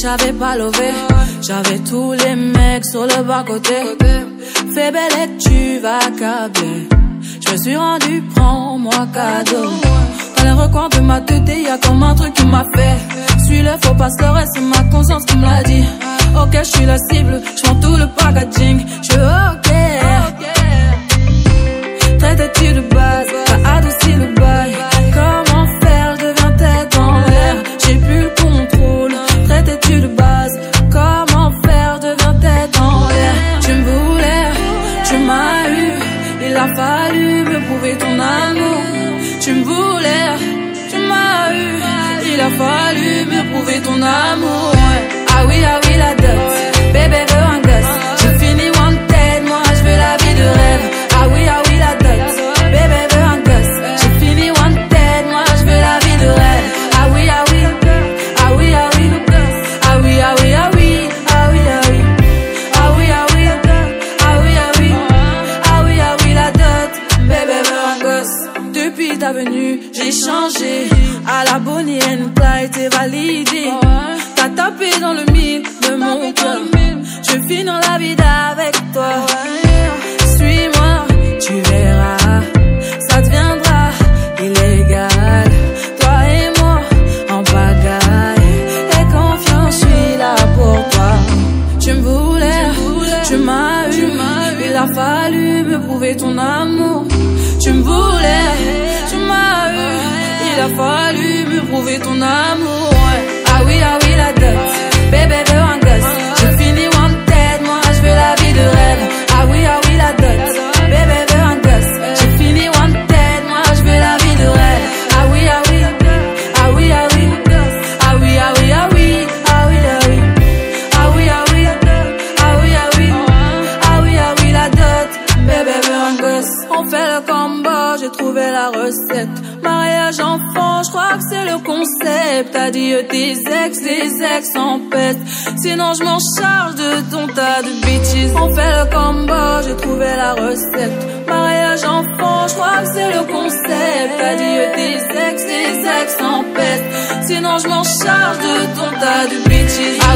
j'avais pas levé. J'avais tous les mecs sur le bas-côté. Fais belle et tu vas câbler. Je suis rendu, prends-moi cadeau. Dans les recoins de ma tête, y comme un truc qui m'a fait. Suis le faux pasteur et c'est ma conscience qui me l'a dit. Ok, je suis la cible, je tout le packaging. Je fallu me prouver ton amour. Tu me voulais, tu m'as eu. Il a fallu me prouver ton amour. Ah oui, ah oui, Clyde, t'es validé. T'as tapé dans le mille de mon cœur. Je vis dans la vie avec toi. Suis-moi, tu verras. Ça deviendra illégal. Toi et moi en pagaille. Et confiance, je suis là pour toi. Tu me voulais, tu m'as eu. Il a fallu me prouver ton amour. Tu me voulais, tu m'as eu. Il a fallu Ah oui, ah oui, la dot. Bébé veut un gosse. J'ai fini wanted, moi je veux la vie de rêve. Ah oui, ah oui, la dot. Bébé veut un gosse. J'ai fini wanted, moi je veux la vie de rêve. Ah oui, ah oui. Ah oui, ah oui. Ah oui, ah oui, ah oui. Ah oui, ah oui. Ah oui, ah oui. Ah oui, ah oui. Ah oui, ah oui, la dot. Bébé veut un gosse. On fait le combo, j'ai trouvé la recette. Mariage enfant, je crois que c'est le concept. Adieu tes ex, tes ex en peste. Sinon je m'en charge de ton tas de bitches. On fait le combo, j'ai trouvé la recette. Mariage enfant, je crois que c'est le concept. Adieu tes ex, tes ex en peste. Sinon je m'en charge de ton tas de bitches.